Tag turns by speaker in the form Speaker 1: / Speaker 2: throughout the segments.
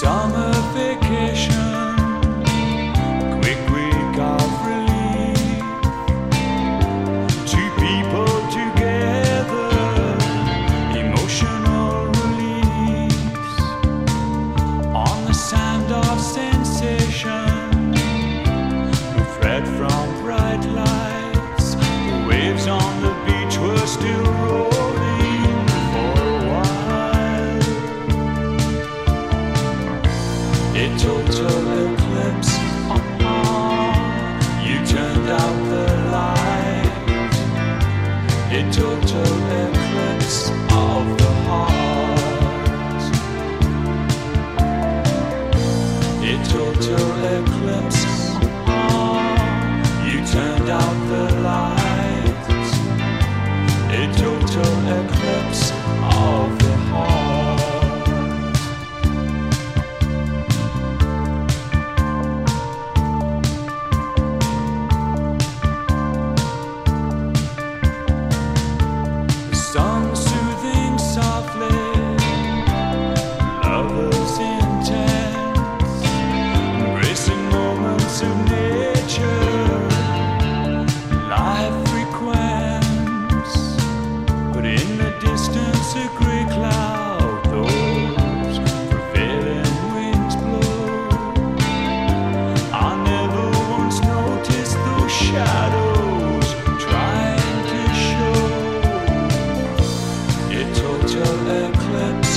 Speaker 1: summer vacation. It took total eclipse. You turned out the total eclipse of the heart. Total eclipse. You turned out the total eclipse. eclipse.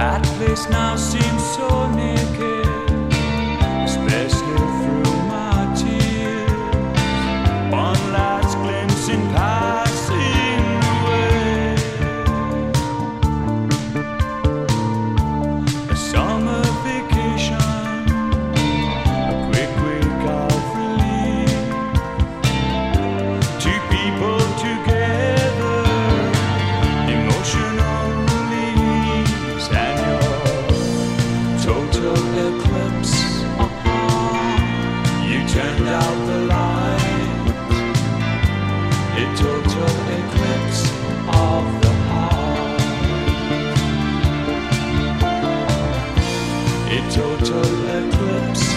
Speaker 1: That place now seems so naked. eclipse.